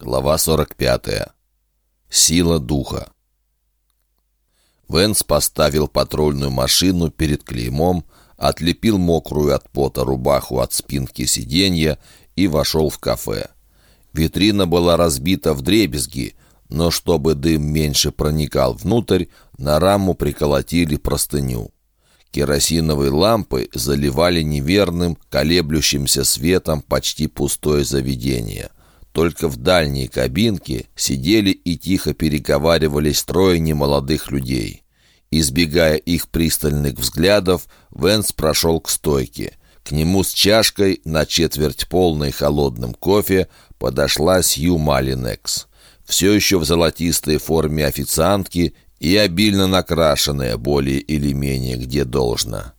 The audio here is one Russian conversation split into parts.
Глава 45. Сила духа. Венс поставил патрульную машину перед клеймом, отлепил мокрую от пота рубаху от спинки сиденья и вошел в кафе. Витрина была разбита в дребезги, но чтобы дым меньше проникал внутрь, на раму приколотили простыню. Керосиновые лампы заливали неверным, колеблющимся светом почти пустое заведение. Только в дальней кабинке сидели и тихо переговаривались трое немолодых людей. Избегая их пристальных взглядов, Венс прошел к стойке. К нему с чашкой, на четверть полной холодным кофе, подошла Сью Малинекс. Все еще в золотистой форме официантки и обильно накрашенная, более или менее где должно.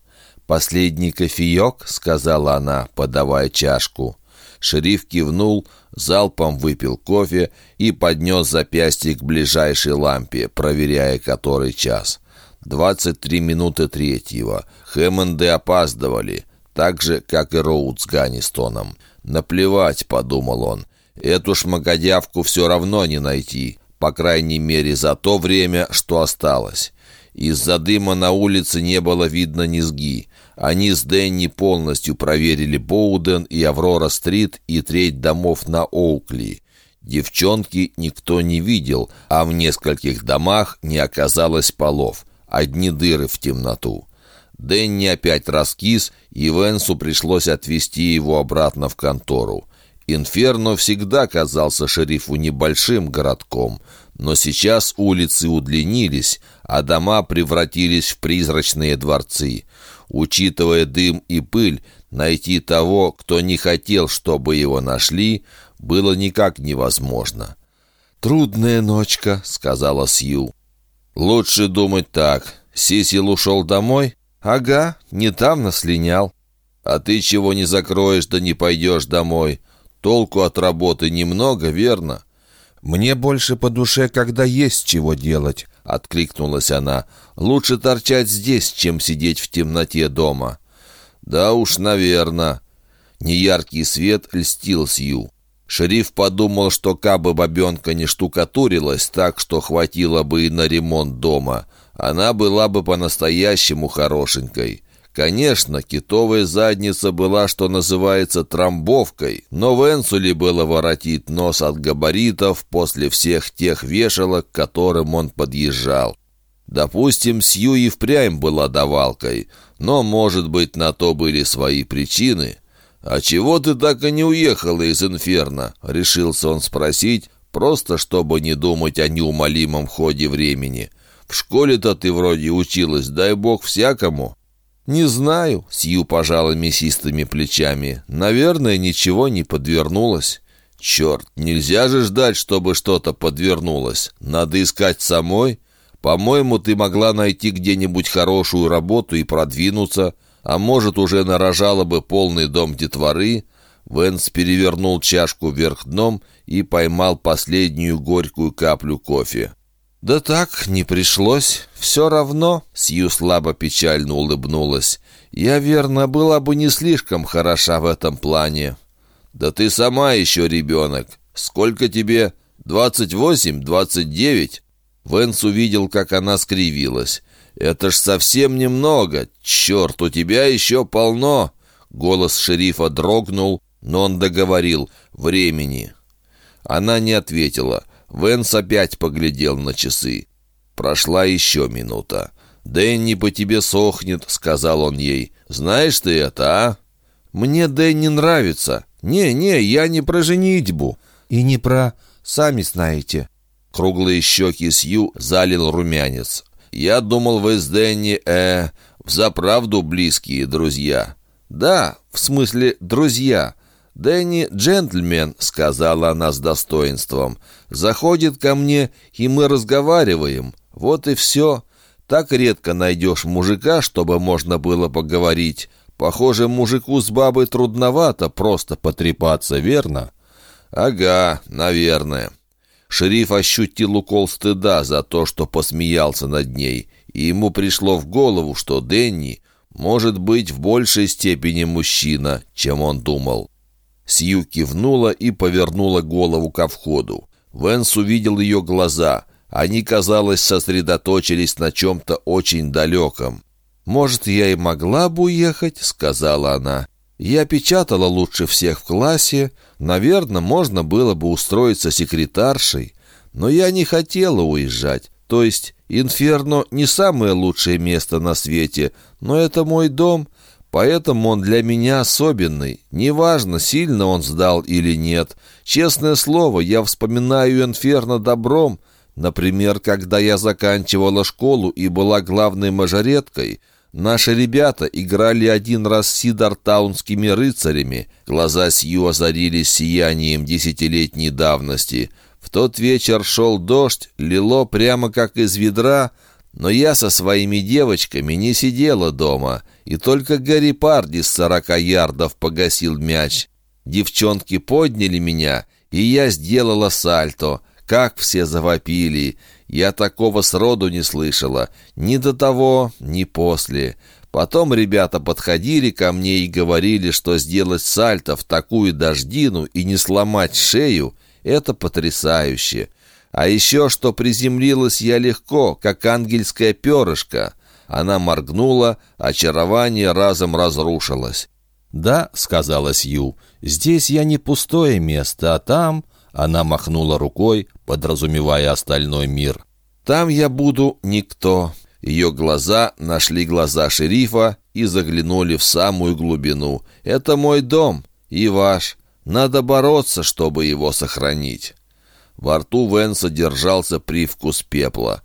«Последний кофеек», — сказала она, подавая чашку. Шериф кивнул, залпом выпил кофе и поднес запястье к ближайшей лампе, проверяя который час. Двадцать три минуты третьего. Хэммонды опаздывали, так же, как и Роуд с Ганнистоном. «Наплевать», — подумал он, — «эту шмакодявку все равно не найти, по крайней мере за то время, что осталось». Из-за дыма на улице не было видно низги. Они с Дэнни полностью проверили Боуден и Аврора-стрит и треть домов на Оукли. Девчонки никто не видел, а в нескольких домах не оказалось полов. Одни дыры в темноту. Дэнни опять раскис, и Венсу пришлось отвезти его обратно в контору. Инферно всегда казался шерифу небольшим городком, но сейчас улицы удлинились, а дома превратились в призрачные дворцы. Учитывая дым и пыль, найти того, кто не хотел, чтобы его нашли, было никак невозможно. «Трудная ночка», — сказала Сью. «Лучше думать так. Сисил ушел домой?» «Ага, недавно слинял». «А ты чего не закроешь, да не пойдешь домой? Толку от работы немного, верно?» «Мне больше по душе, когда есть чего делать», — откликнулась она. «Лучше торчать здесь, чем сидеть в темноте дома». «Да уж, наверное». Неяркий свет льстил Сью. Шериф подумал, что кабы бабенка не штукатурилась так, что хватило бы и на ремонт дома, она была бы по-настоящему хорошенькой. Конечно, китовая задница была, что называется, трамбовкой, но Венсу ли было воротить нос от габаритов после всех тех вешалок, к которым он подъезжал. Допустим, Сью и впрямь была давалкой, но, может быть, на то были свои причины. «А чего ты так и не уехала из Инферно?» — решился он спросить, просто чтобы не думать о неумолимом ходе времени. «В школе-то ты вроде училась, дай бог всякому». «Не знаю», — Сью пожала мясистыми плечами. «Наверное, ничего не подвернулось». «Черт, нельзя же ждать, чтобы что-то подвернулось. Надо искать самой. По-моему, ты могла найти где-нибудь хорошую работу и продвинуться, а может, уже нарожала бы полный дом детворы». Венс перевернул чашку вверх дном и поймал последнюю горькую каплю кофе. «Да так, не пришлось. Все равно», — Сью слабо печально улыбнулась. «Я, верно, была бы не слишком хороша в этом плане». «Да ты сама еще ребенок. Сколько тебе? Двадцать восемь? Двадцать девять?» Венс увидел, как она скривилась. «Это ж совсем немного. Черт, у тебя еще полно!» Голос шерифа дрогнул, но он договорил «времени». Она не ответила. Венс опять поглядел на часы. Прошла еще минута. «Дэнни по тебе сохнет», — сказал он ей. «Знаешь ты это, а?» «Мне Дэнни нравится. Не-не, я не про женитьбу. И не про... сами знаете». Круглые щеки Сью залил румянец. «Я думал, вы с Дэнни, э, взаправду близкие друзья». «Да, в смысле друзья. «Дэнни джентльмен», — сказала она с достоинством. «Заходит ко мне, и мы разговариваем. Вот и все. Так редко найдешь мужика, чтобы можно было поговорить. Похоже, мужику с бабой трудновато просто потрепаться, верно?» «Ага, наверное». Шериф ощутил укол стыда за то, что посмеялся над ней, и ему пришло в голову, что Дэнни может быть в большей степени мужчина, чем он думал. Сью кивнула и повернула голову ко входу. Венс увидел ее глаза. Они, казалось, сосредоточились на чем-то очень далеком. «Может, я и могла бы уехать», — сказала она. «Я печатала лучше всех в классе. Наверное, можно было бы устроиться секретаршей. Но я не хотела уезжать. То есть Инферно не самое лучшее место на свете, но это мой дом, поэтому он для меня особенный. Неважно, сильно он сдал или нет. Честное слово, я вспоминаю Инферно добром. Например, когда я заканчивала школу и была главной мажореткой, наши ребята играли один раз с сидартаунскими рыцарями. Глаза Сью озарились сиянием десятилетней давности — в тот вечер шел дождь, лило прямо как из ведра, но я со своими девочками не сидела дома, и только Гарри Парди с сорока ярдов погасил мяч. Девчонки подняли меня, и я сделала сальто. Как все завопили! Я такого сроду не слышала. Ни до того, ни после. Потом ребята подходили ко мне и говорили, что сделать сальто в такую дождину и не сломать шею это потрясающе. А еще, что приземлилась я легко, как ангельское перышко. Она моргнула, очарование разом разрушилось. «Да», — сказала Сью, — «здесь я не пустое место, а там...» Она махнула рукой, подразумевая остальной мир. «Там я буду никто». Ее глаза нашли глаза шерифа и заглянули в самую глубину. «Это мой дом и ваш. Надо бороться, чтобы его сохранить. Во рту Венса держался привкус пепла.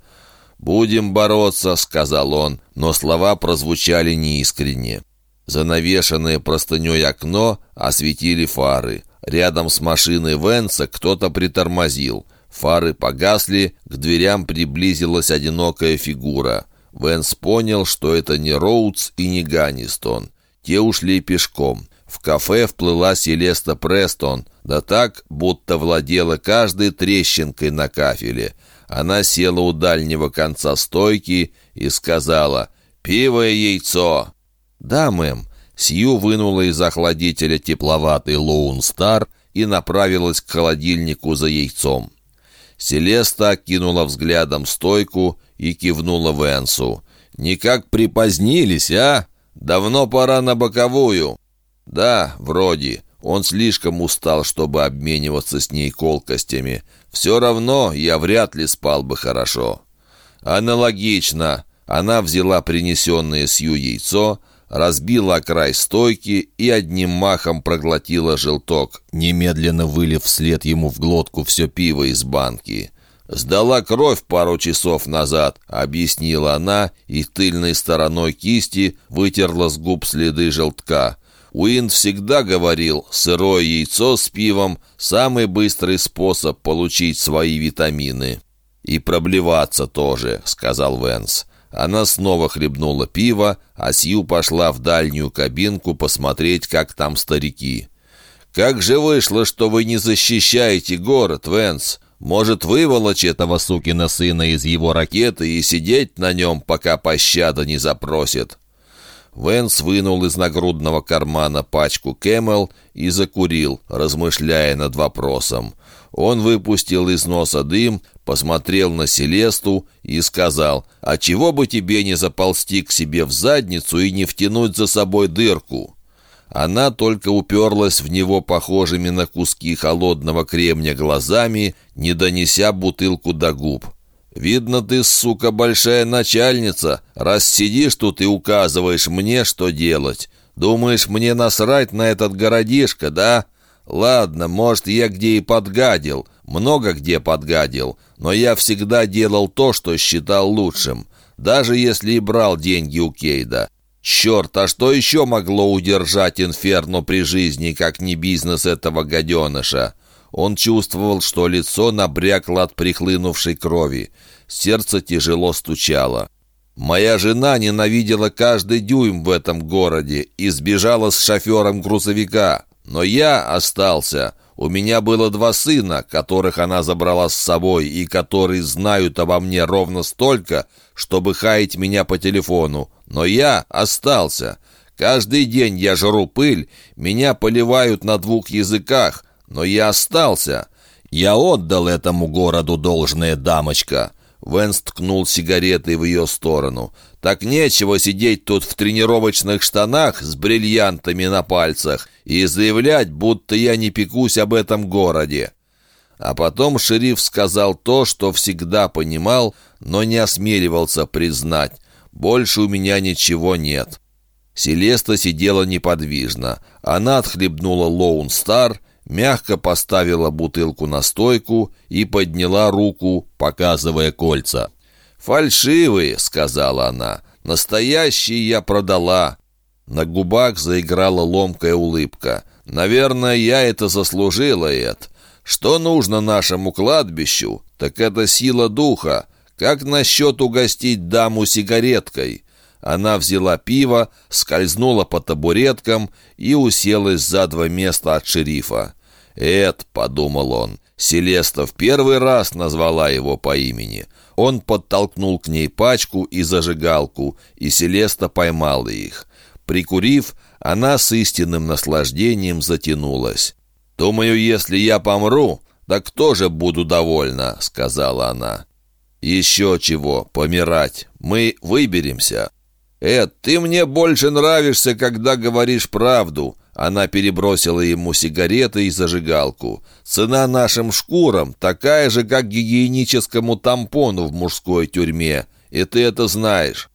«Будем бороться», — сказал он, но слова прозвучали неискренне. Занавешенное простыней окно осветили фары. Рядом с машиной Венса кто-то притормозил. Фары погасли, к дверям приблизилась одинокая фигура. Венс понял, что это не Роудс и не Ганнистон. Те ушли пешком. В кафе вплыла Селеста Престон, да так, будто владела каждой трещинкой на кафеле. Она села у дальнего конца стойки и сказала «Пиво и яйцо». «Да, мэм». Сью вынула из охладителя тепловатый Лоун Стар и направилась к холодильнику за яйцом. Селеста окинула взглядом стойку и кивнула Венсу. «Никак припозднились, а? Давно пора на боковую». «Да, вроде. Он слишком устал, чтобы обмениваться с ней колкостями. Все равно я вряд ли спал бы хорошо». «Аналогично». Она взяла принесенное Сью яйцо, разбила край стойки и одним махом проглотила желток, немедленно вылив вслед ему в глотку все пиво из банки. «Сдала кровь пару часов назад», — объяснила она и тыльной стороной кисти вытерла с губ следы желтка. Уин всегда говорил, сырое яйцо с пивом – самый быстрый способ получить свои витамины. «И проблеваться тоже», — сказал Венс. Она снова хлебнула пиво, а Сью пошла в дальнюю кабинку посмотреть, как там старики. «Как же вышло, что вы не защищаете город, Венс? Может, выволочь этого сукина сына из его ракеты и сидеть на нем, пока пощада не запросит?» Венс вынул из нагрудного кармана пачку Кэмел и закурил, размышляя над вопросом. Он выпустил из носа дым, посмотрел на Селесту и сказал, «А чего бы тебе не заползти к себе в задницу и не втянуть за собой дырку?» Она только уперлась в него похожими на куски холодного кремня глазами, не донеся бутылку до губ. «Видно, ты, сука, большая начальница, раз сидишь тут и указываешь мне, что делать. Думаешь, мне насрать на этот городишко, да? Ладно, может, я где и подгадил, много где подгадил, но я всегда делал то, что считал лучшим, даже если и брал деньги у Кейда. Черт, а что еще могло удержать Инферно при жизни, как не бизнес этого гаденыша?» Он чувствовал, что лицо набрякло от прихлынувшей крови. Сердце тяжело стучало. «Моя жена ненавидела каждый дюйм в этом городе и сбежала с шофером грузовика. Но я остался. У меня было два сына, которых она забрала с собой и которые знают обо мне ровно столько, чтобы хаять меня по телефону. Но я остался. Каждый день я жру пыль, меня поливают на двух языках, но я остался. Я отдал этому городу должное, дамочка». Венс ткнул сигаретой в ее сторону. «Так нечего сидеть тут в тренировочных штанах с бриллиантами на пальцах и заявлять, будто я не пекусь об этом городе». А потом шериф сказал то, что всегда понимал, но не осмеливался признать. «Больше у меня ничего нет». Селеста сидела неподвижно. Она отхлебнула Лоун Стар мягко поставила бутылку на стойку и подняла руку, показывая кольца. «Фальшивые», — сказала она, — «настоящие я продала». На губах заиграла ломкая улыбка. «Наверное, я это заслужила, Эд. Что нужно нашему кладбищу, так это сила духа. Как насчет угостить даму сигареткой?» Она взяла пиво, скользнула по табуреткам и уселась за два места от шерифа. «Эд», — подумал он, — Селеста в первый раз назвала его по имени. Он подтолкнул к ней пачку и зажигалку, и Селеста поймала их. Прикурив, она с истинным наслаждением затянулась. «Думаю, если я помру, так тоже буду довольна», — сказала она. «Еще чего, помирать. Мы выберемся». «Эд, ты мне больше нравишься, когда говоришь правду. Она перебросила ему сигареты и зажигалку. «Цена нашим шкурам такая же, как гигиеническому тампону в мужской тюрьме, и ты это знаешь».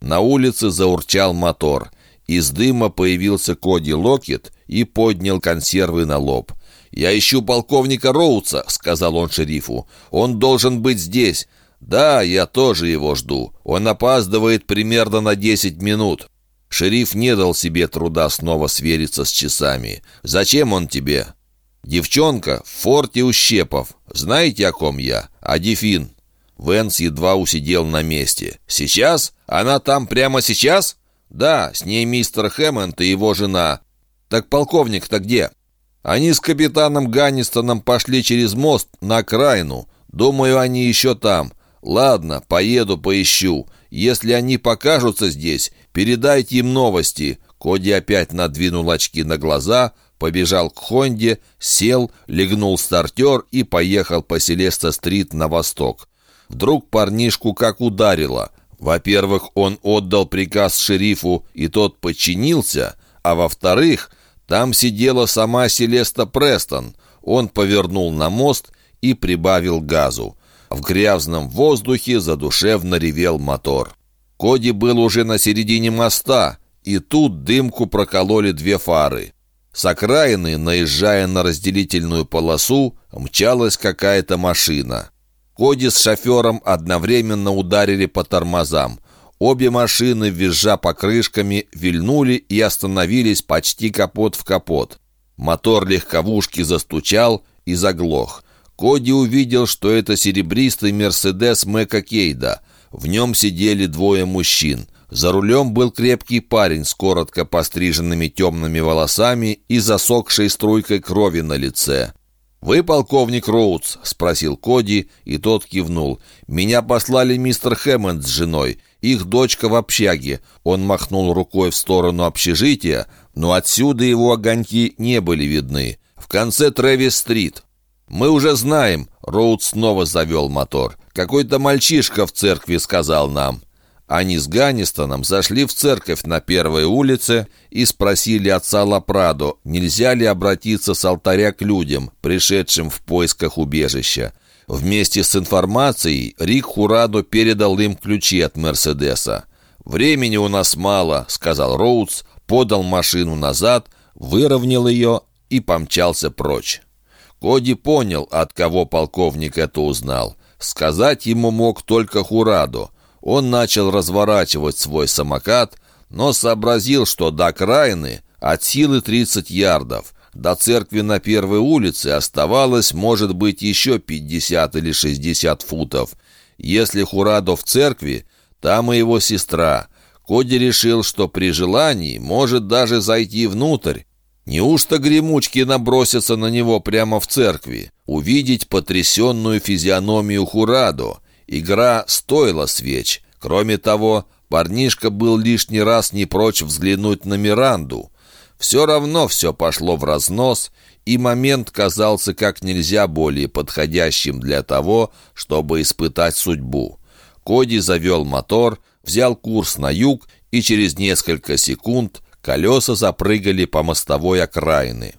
На улице заурчал мотор. Из дыма появился Коди Локет и поднял консервы на лоб. «Я ищу полковника Роуца», — сказал он шерифу. «Он должен быть здесь». «Да, я тоже его жду. Он опаздывает примерно на десять минут». Шериф не дал себе труда снова свериться с часами. «Зачем он тебе?» «Девчонка в форте Ущепов. Знаете, о ком я? А Дефин». Венс едва усидел на месте. «Сейчас? Она там прямо сейчас?» «Да, с ней мистер Хэммонд и его жена». «Так полковник-то где?» «Они с капитаном Ганнистоном пошли через мост на окраину. Думаю, они еще там. Ладно, поеду поищу. Если они покажутся здесь, передайте им новости». Коди опять надвинул очки на глаза, побежал к Хонде, сел, легнул стартер и поехал по Селеста-стрит на восток. Вдруг парнишку как ударило. Во-первых, он отдал приказ шерифу, и тот подчинился, а во-вторых, там сидела сама Селеста Престон. Он повернул на мост и прибавил газу. В грязном воздухе задушевно ревел мотор. Коди был уже на середине моста, и тут дымку прокололи две фары. С окраины, наезжая на разделительную полосу, мчалась какая-то машина. Коди с шофером одновременно ударили по тормозам. Обе машины, визжа покрышками, вильнули и остановились почти капот в капот. Мотор легковушки застучал и заглох. Коди увидел, что это серебристый «Мерседес» Мэка Кейда. В нем сидели двое мужчин. За рулем был крепкий парень с коротко постриженными темными волосами и засохшей струйкой крови на лице. «Вы полковник Роудс?» — спросил Коди, и тот кивнул. «Меня послали мистер Хэммонд с женой. Их дочка в общаге». Он махнул рукой в сторону общежития, но отсюда его огоньки не были видны. «В конце Трэвис-стрит». «Мы уже знаем», — Роуд снова завел мотор. «Какой-то мальчишка в церкви сказал нам». Они с Ганнистоном зашли в церковь на первой улице и спросили отца Лапрадо, нельзя ли обратиться с алтаря к людям, пришедшим в поисках убежища. Вместе с информацией Рик Хурадо передал им ключи от Мерседеса. «Времени у нас мало», — сказал Роудс, подал машину назад, выровнял ее и помчался прочь. Коди понял, от кого полковник это узнал. Сказать ему мог только Хурадо. Он начал разворачивать свой самокат, но сообразил, что до окраины от силы 30 ярдов. До церкви на первой улице оставалось, может быть, еще 50 или 60 футов. Если Хурадо в церкви, там и его сестра. Коди решил, что при желании может даже зайти внутрь, Неужто гремучки набросятся на него прямо в церкви? Увидеть потрясенную физиономию Хурадо. Игра стоила свеч. Кроме того, Парнишка был лишний раз не прочь взглянуть на Миранду. Все равно все пошло в разнос, и момент казался как нельзя более подходящим для того, чтобы испытать судьбу. Коди завел мотор, взял курс на юг, и через несколько секунд колеса запрыгали по мостовой окраины.